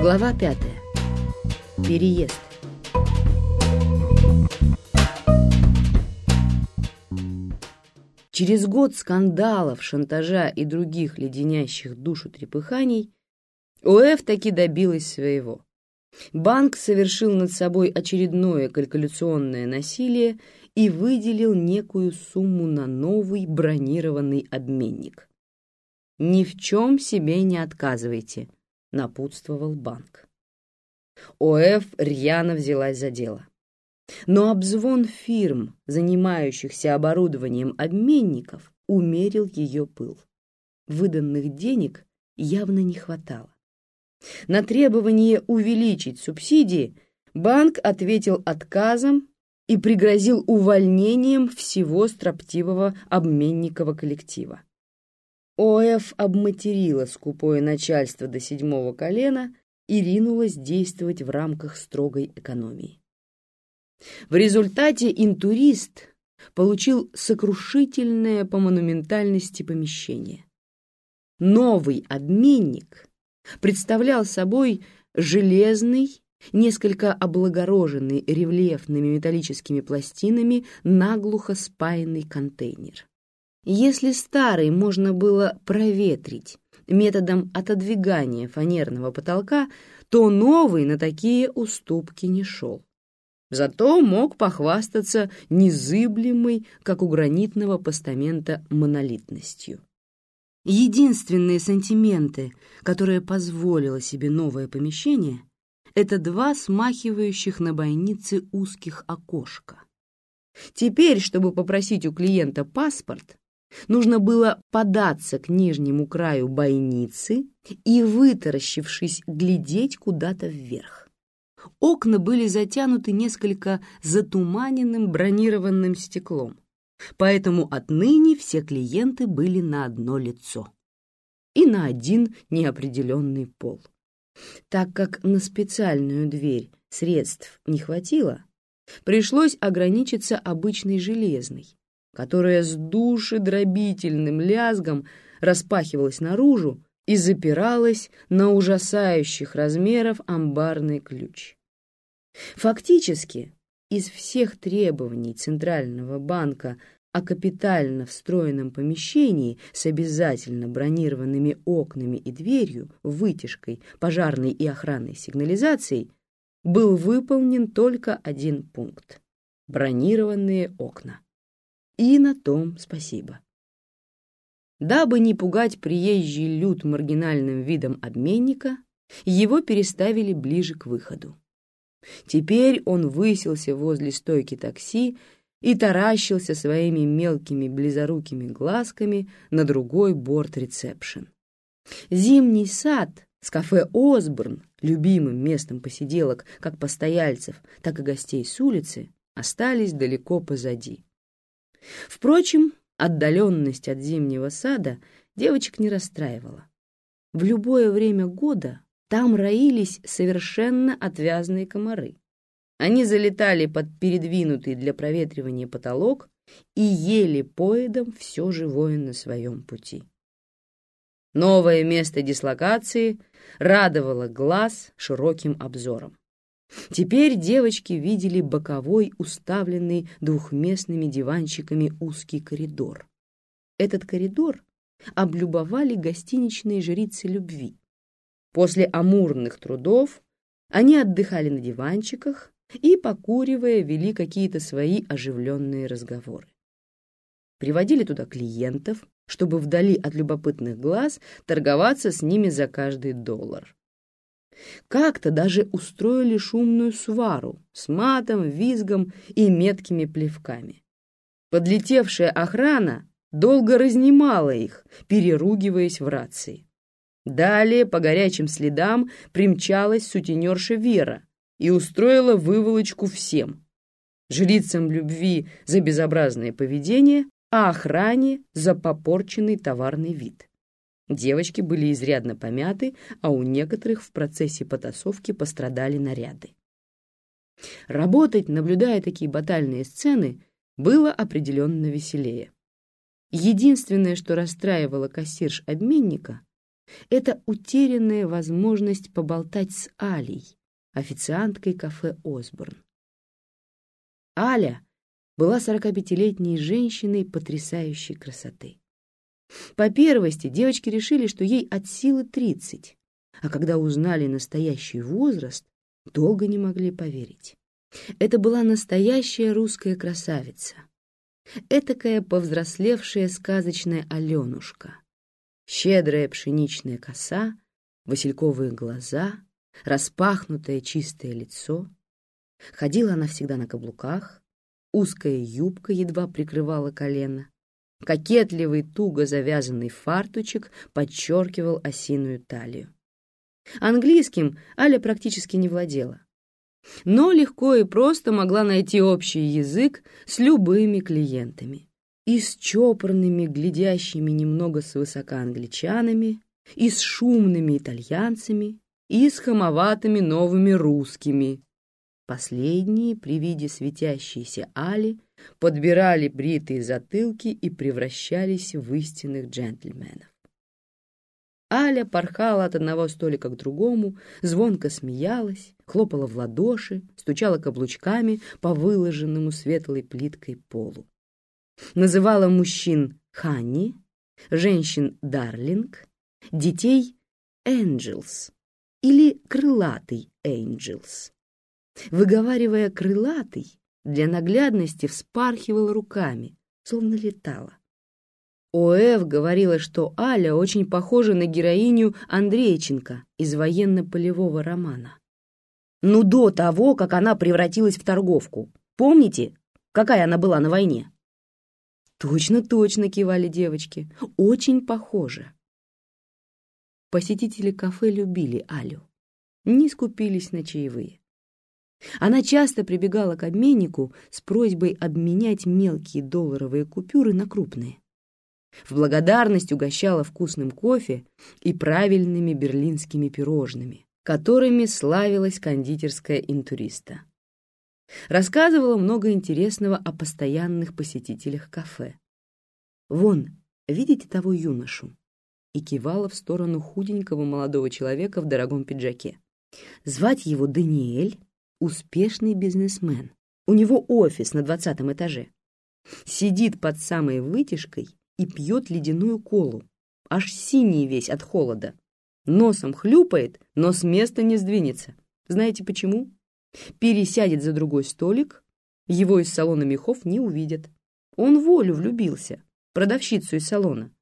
Глава пятая. Переезд. Через год скандалов, шантажа и других леденящих душу трепыханий ОФ таки добилась своего. Банк совершил над собой очередное калькуляционное насилие и выделил некую сумму на новый бронированный обменник. «Ни в чем себе не отказывайте», — напутствовал банк. ОФ рьяно взялась за дело. Но обзвон фирм, занимающихся оборудованием обменников, умерил ее пыл. Выданных денег явно не хватало. На требование увеличить субсидии банк ответил отказом и пригрозил увольнением всего строптивого обменникового коллектива. ОФ обматерила скупое начальство до седьмого колена и ринулась действовать в рамках строгой экономии. В результате интурист получил сокрушительное по монументальности помещение. Новый обменник представлял собой железный, несколько облагороженный рельефными металлическими пластинами наглухо спаянный контейнер. Если старый можно было проветрить методом отодвигания фанерного потолка, то новый на такие уступки не шел. Зато мог похвастаться незыблемой, как у гранитного постамента, монолитностью. Единственные сантименты, которые позволило себе новое помещение, это два смахивающих на бойницы узких окошка. Теперь, чтобы попросить у клиента паспорт, нужно было податься к нижнему краю бойницы и, вытаращившись, глядеть куда-то вверх. Окна были затянуты несколько затуманенным бронированным стеклом, поэтому отныне все клиенты были на одно лицо и на один неопределенный пол. Так как на специальную дверь средств не хватило, пришлось ограничиться обычной железной, которая с душедробительным лязгом распахивалась наружу и запиралась на ужасающих размеров амбарный ключ. Фактически, из всех требований Центрального банка о капитально встроенном помещении с обязательно бронированными окнами и дверью, вытяжкой, пожарной и охранной сигнализацией, был выполнен только один пункт — бронированные окна. И на том спасибо. Дабы не пугать приезжий люд маргинальным видом обменника, его переставили ближе к выходу. Теперь он высился возле стойки такси и таращился своими мелкими близорукими глазками на другой борт ресепшн. Зимний сад с кафе «Осборн», любимым местом посиделок как постояльцев, так и гостей с улицы, остались далеко позади. Впрочем, отдаленность от зимнего сада девочек не расстраивала. В любое время года там роились совершенно отвязные комары. Они залетали под передвинутый для проветривания потолок и ели поедом все живое на своем пути. Новое место дислокации радовало глаз широким обзором. Теперь девочки видели боковой, уставленный двухместными диванчиками узкий коридор. Этот коридор облюбовали гостиничные жрицы любви. После амурных трудов они отдыхали на диванчиках и, покуривая, вели какие-то свои оживленные разговоры. Приводили туда клиентов, чтобы вдали от любопытных глаз торговаться с ними за каждый доллар. Как-то даже устроили шумную свару с матом, визгом и меткими плевками. Подлетевшая охрана долго разнимала их, переругиваясь в рации. Далее по горячим следам примчалась сутенерша Вера и устроила выволочку всем. Жрицам любви за безобразное поведение, а охране за попорченный товарный вид. Девочки были изрядно помяты, а у некоторых в процессе потасовки пострадали наряды. Работать, наблюдая такие батальные сцены, было определенно веселее. Единственное, что расстраивало кассирш обменника, — это утерянная возможность поболтать с Алей, официанткой кафе «Осборн». Аля была 45-летней женщиной потрясающей красоты. По первости девочки решили, что ей от силы 30, а когда узнали настоящий возраст, долго не могли поверить. Это была настоящая русская красавица. Этакая повзрослевшая сказочная Аленушка. Щедрая пшеничная коса, васильковые глаза, распахнутое чистое лицо. Ходила она всегда на каблуках, узкая юбка едва прикрывала колено. Кокетливый, туго завязанный фартучек подчеркивал осиную талию. Английским Аля практически не владела, но легко и просто могла найти общий язык с любыми клиентами. И с чопорными, глядящими немного свысока англичанами, и с шумными итальянцами, и с хамоватыми новыми русскими. Последние при виде светящейся Али подбирали бритые затылки и превращались в истинных джентльменов. Аля порхала от одного столика к другому, звонко смеялась, хлопала в ладоши, стучала каблучками по выложенному светлой плиткой полу. Называла мужчин «Ханни», женщин «Дарлинг», детей «Энджелс» или «Крылатый Энджелс». Выговаривая «крылатый», для наглядности вспархивала руками, словно летала. ОФ говорила, что Аля очень похожа на героиню Андрейченко из военно-полевого романа. Ну, до того, как она превратилась в торговку. Помните, какая она была на войне? Точно, точно, кивали девочки. Очень похоже. Посетители кафе любили Алю. Не скупились на чаевые. Она часто прибегала к обменнику с просьбой обменять мелкие долларовые купюры на крупные. В благодарность угощала вкусным кофе и правильными берлинскими пирожными, которыми славилась кондитерская интуриста. Рассказывала много интересного о постоянных посетителях кафе. «Вон, видите того юношу?» и кивала в сторону худенького молодого человека в дорогом пиджаке. «Звать его Даниэль, успешный бизнесмен. У него офис на двадцатом этаже. Сидит под самой вытяжкой и пьет ледяную колу, аж синий весь от холода. Носом хлюпает, но с места не сдвинется. Знаете почему? Пересядет за другой столик, его из салона мехов не увидят. Он волю влюбился, продавщицу из салона.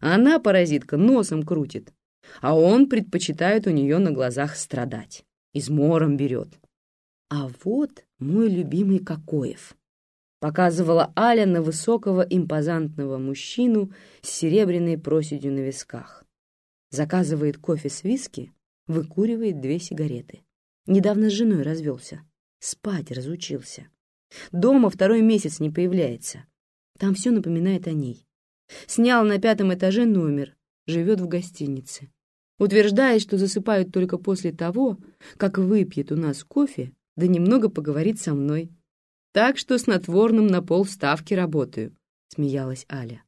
Она, паразитка, носом крутит, а он предпочитает у нее на глазах страдать. Измором берет. А вот мой любимый Кокоев показывала Аля на высокого импозантного мужчину с серебряной проседью на висках. Заказывает кофе с виски, выкуривает две сигареты. Недавно с женой развелся. Спать разучился. Дома второй месяц не появляется. Там все напоминает о ней. Снял на пятом этаже номер, живет в гостинице. Утверждает, что засыпают только после того, как выпьет у нас кофе, да немного поговорит со мной. Так что снотворным на полставки работаю», — смеялась Аля.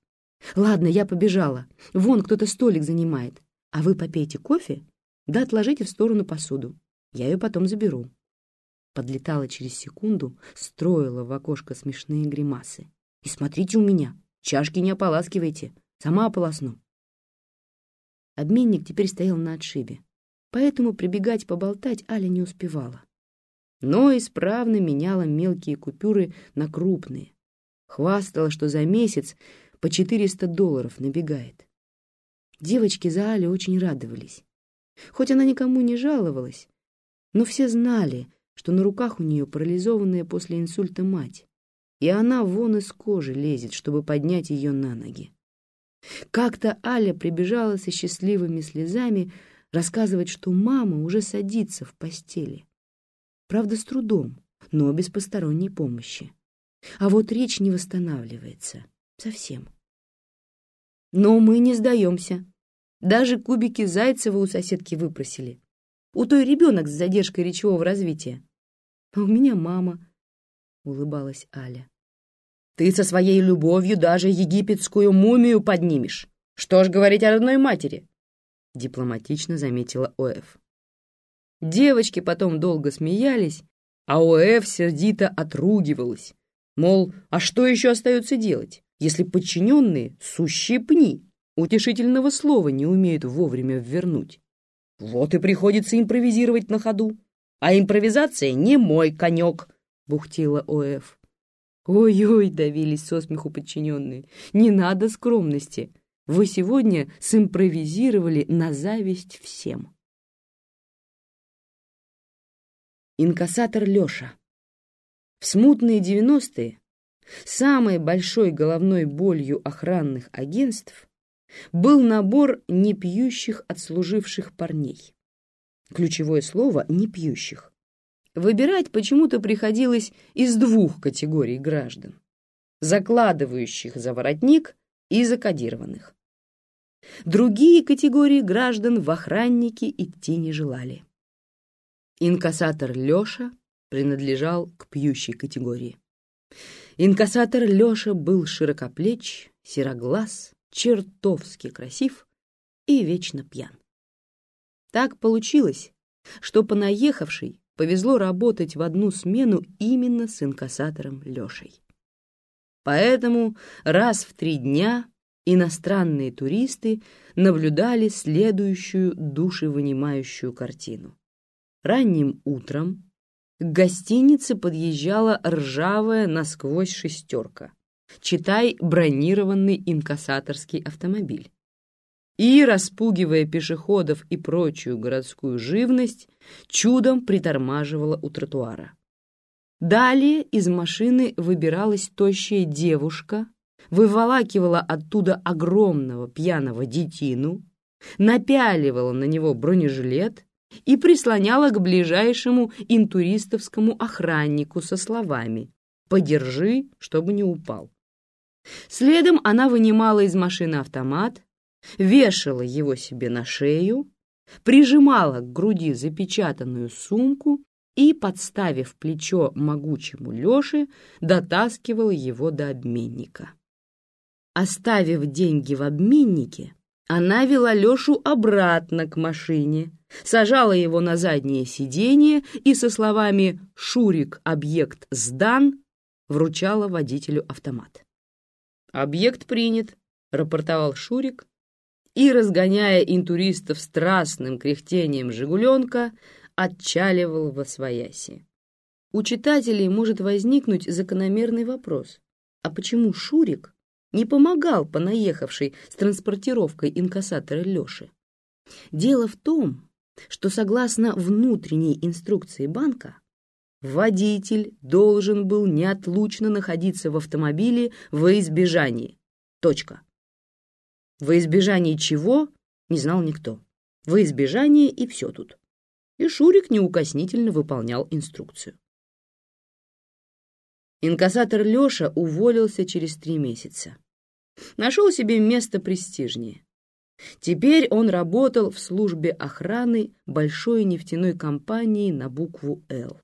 «Ладно, я побежала. Вон кто-то столик занимает. А вы попейте кофе, да отложите в сторону посуду. Я ее потом заберу». Подлетала через секунду, строила в окошко смешные гримасы. «И смотрите у меня, чашки не ополаскивайте, сама ополосну». Обменник теперь стоял на отшибе, поэтому прибегать поболтать Аля не успевала но исправно меняла мелкие купюры на крупные. Хвастала, что за месяц по 400 долларов набегает. Девочки за Али очень радовались. Хоть она никому не жаловалась, но все знали, что на руках у нее парализованная после инсульта мать, и она вон из кожи лезет, чтобы поднять ее на ноги. Как-то Аля прибежала со счастливыми слезами рассказывать, что мама уже садится в постели. Правда, с трудом, но без посторонней помощи. А вот речь не восстанавливается. Совсем. Но мы не сдаемся. Даже кубики Зайцева у соседки выпросили. У той ребенок с задержкой речевого развития. А у меня мама, — улыбалась Аля. Ты со своей любовью даже египетскую мумию поднимешь. Что ж говорить о родной матери? — дипломатично заметила ОФ. Девочки потом долго смеялись, а ОФ сердито отругивалась. Мол, а что еще остается делать, если подчиненные — сущие пни, утешительного слова не умеют вовремя вернуть? Вот и приходится импровизировать на ходу. А импровизация не мой конек, — бухтила ОФ. «Ой-ой!» — давились со смеху подчиненные. «Не надо скромности. Вы сегодня симпровизировали на зависть всем». Инкассатор Леша. В смутные девяностые самой большой головной болью охранных агентств был набор непьющих отслуживших парней. Ключевое слово «непьющих». Выбирать почему-то приходилось из двух категорий граждан – закладывающих за воротник и закодированных. Другие категории граждан в охранники идти не желали. Инкассатор Леша принадлежал к пьющей категории. Инкассатор Леша был широкоплеч, сероглаз, чертовски красив и вечно пьян. Так получилось, что понаехавший повезло работать в одну смену именно с инкассатором Лешей. Поэтому раз в три дня иностранные туристы наблюдали следующую душевынимающую картину. Ранним утром к гостинице подъезжала ржавая насквозь шестерка, читай бронированный инкассаторский автомобиль и, распугивая пешеходов и прочую городскую живность, чудом притормаживала у тротуара. Далее из машины выбиралась тощая девушка, выволакивала оттуда огромного пьяного детину, напяливала на него бронежилет и прислоняла к ближайшему интуристовскому охраннику со словами «Подержи, чтобы не упал». Следом она вынимала из машины автомат, вешала его себе на шею, прижимала к груди запечатанную сумку и, подставив плечо могучему Леше, дотаскивала его до обменника. Оставив деньги в обменнике, она вела Лешу обратно к машине, сажала его на заднее сиденье и со словами «Шурик, объект сдан» вручала водителю автомат. «Объект принят», — рапортовал Шурик, и, разгоняя интуристов страстным кряхтением «Жигуленка», отчаливал во свояси. У читателей может возникнуть закономерный вопрос. А почему Шурик не помогал понаехавшей с транспортировкой инкассатора Леши? Дело в том, что согласно внутренней инструкции банка, водитель должен был неотлучно находиться в автомобиле во избежании. Точка. Во избежание чего, не знал никто. Во избежание и все тут. И Шурик неукоснительно выполнял инструкцию. Инкассатор Леша уволился через три месяца. Нашел себе место престижнее. Теперь он работал в службе охраны большой нефтяной компании на букву «Л».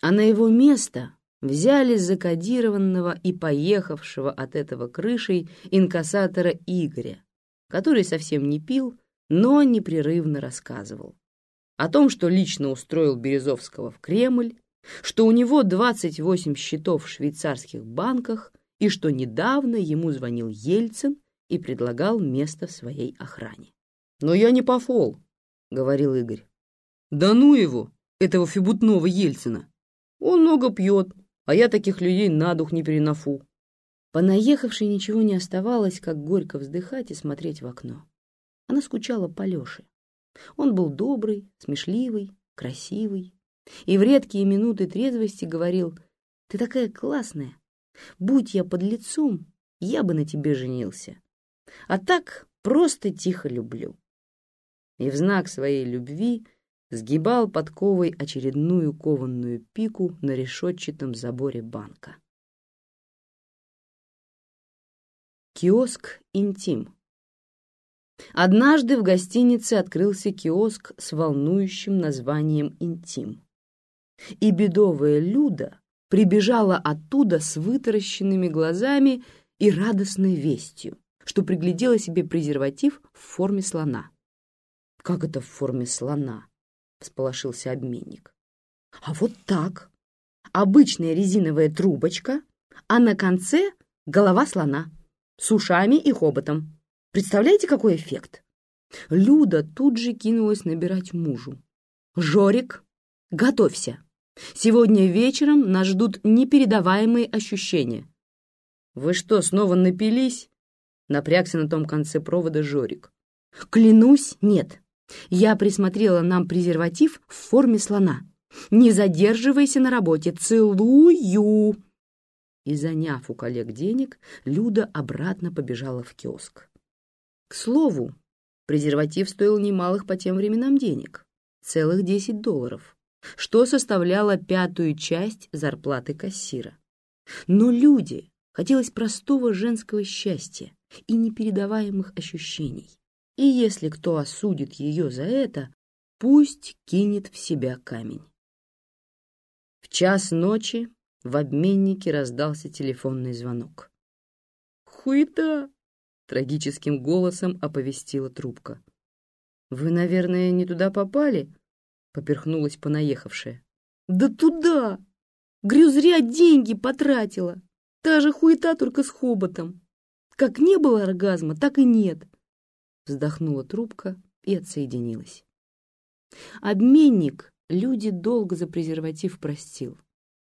А на его место взяли закодированного и поехавшего от этого крышей инкассатора Игоря, который совсем не пил, но непрерывно рассказывал. О том, что лично устроил Березовского в Кремль, что у него 28 счетов в швейцарских банках и что недавно ему звонил Ельцин и предлагал место в своей охране. «Но я не пофол», — говорил Игорь. «Да ну его, этого фибутного Ельцина! Он много пьет, а я таких людей на дух не перенофу». Понаехавшей ничего не оставалось, как горько вздыхать и смотреть в окно. Она скучала по Лёше. Он был добрый, смешливый, красивый. И в редкие минуты трезвости говорил, «Ты такая классная. Будь я под лицом, я бы на тебе женился. А так просто тихо люблю». И в знак своей любви сгибал подковой очередную кованную пику на решетчатом заборе банка. Киоск «Интим». Однажды в гостинице открылся киоск с волнующим названием «Интим». И бедовая Люда прибежала оттуда с вытаращенными глазами и радостной вестью, что приглядела себе презерватив в форме слона. Как это в форме слона? Всполошился обменник. А вот так. Обычная резиновая трубочка, а на конце голова слона с ушами и хоботом. Представляете, какой эффект? Люда тут же кинулась набирать мужу. «Жорик, готовься. Сегодня вечером нас ждут непередаваемые ощущения». «Вы что, снова напились?» Напрягся на том конце провода Жорик. «Клянусь, нет. Я присмотрела нам презерватив в форме слона. Не задерживайся на работе. Целую!» И, заняв у коллег денег, Люда обратно побежала в киоск. К слову, презерватив стоил немалых по тем временам денег — целых 10 долларов, что составляло пятую часть зарплаты кассира. Но люди хотелось простого женского счастья и непередаваемых ощущений. И если кто осудит ее за это, пусть кинет в себя камень. В час ночи в обменнике раздался телефонный звонок. «Хуета!» — трагическим голосом оповестила трубка. «Вы, наверное, не туда попали?» — поперхнулась понаехавшая. «Да туда! Грю зря деньги потратила! Та же хуета, только с хоботом! Как не было оргазма, так и нет!» Вздохнула трубка и отсоединилась. Обменник люди долго за презерватив простил.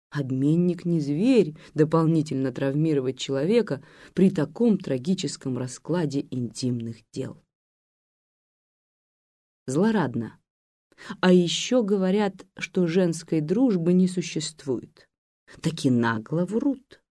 Обменник не зверь дополнительно травмировать человека при таком трагическом раскладе интимных дел. Злорадно. А еще говорят, что женской дружбы не существует. Таки нагло врут.